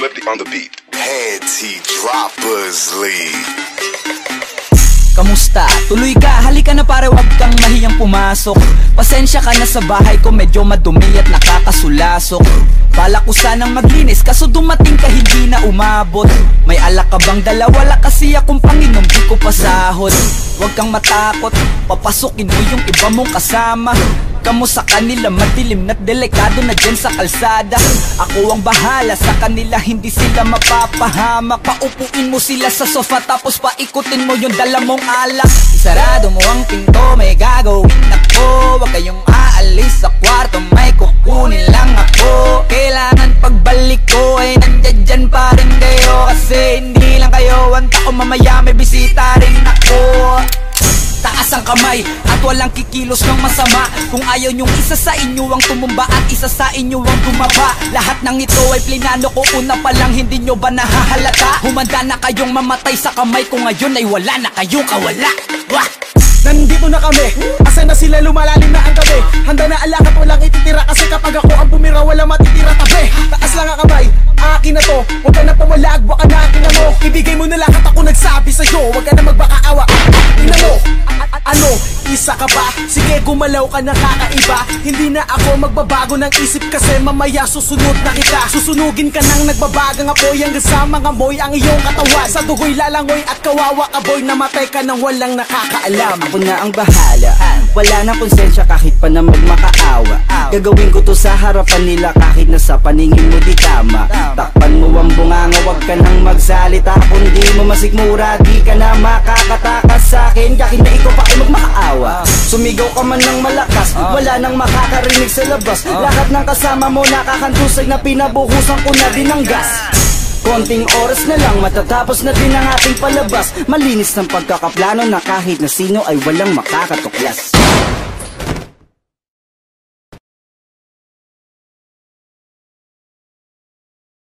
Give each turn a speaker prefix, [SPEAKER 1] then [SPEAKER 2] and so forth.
[SPEAKER 1] Flippy on the beat.
[SPEAKER 2] Panty Droppers League.
[SPEAKER 3] Kamusta? Tuloy ka, halika na pare wag kang mahiyang pumasok Pasensya ka na sa bahay ko medyo madumi at nakakasulasok Bala ko sanang maglinis kaso dumating ka hindi na umabot May alak ka bang dala? Wala kasi akong panginom di ko pasahod Huwag kang matakot, papasukin mo yung iba mong kasama Kamu sa kanila madilim na't delikado na dyan sa kalsada. Ako ang bahala sa kanila hindi sila mapapahamak Paupuin mo sila sa sofa tapos paikutin mo yung dala mong alak. Isarado mo ang pinto may gagawin ako kamay at walang kikilos ng masama. Kung ayaw nyong isa sa inyo ang tumumba at isa sa inyo ang tumaba Lahat ng ito ay plinano ko una pa lang hindi nyo ba nahahalata? Humanda na kayong mamatay sa kamay ko ngayon ay wala na kayong kawala. Wah!
[SPEAKER 4] Nandito na kami. Asa na sila? Lumalalim na ang gabi. Handa na alakat walang ititira Kasi kapag ako ang bumira wala matitira tabi Taas lang ang kamay. Akin na to. Huwag ka na pumalag Baka na akin na mo. Ibigay mo na lahat ako nagsabi sa'yo. Huwag ka na magbakaawa ka ba? Sige gumalaw ka na kakaiba Hindi na ako magbabago ng isip Kasi mamaya susunod na kita. Susunugin ka nang nagbabagang apoy Hanggang sa mga moy ang iyong katawan. Sa dugoy lalangoy at kawawa ka boy Namatay ka nang walang nakakaalam.
[SPEAKER 3] Ako na ang bahala. Wala nang konsensya kahit pa na magmakaawa. Gagawin ko to sa harapan nila kahit na sa paningin mo di tama. Takpan mo ang bunganga wag ka nang magsalita. Kung di mo masigmura di ka na makakatakas sa akin. Kahit na ikaw pa ay magmakaawa Sumigaw ka man ng malakas Wala nang makakarinig sa labas. Lahat ng kasama mo nakakantusay na pinabuhusan ko na din ng gas. Konting oras na lang matatapos na din ang ating palabas. Malinis ng pagkakaplano na kahit na sino ay walang makakatuklas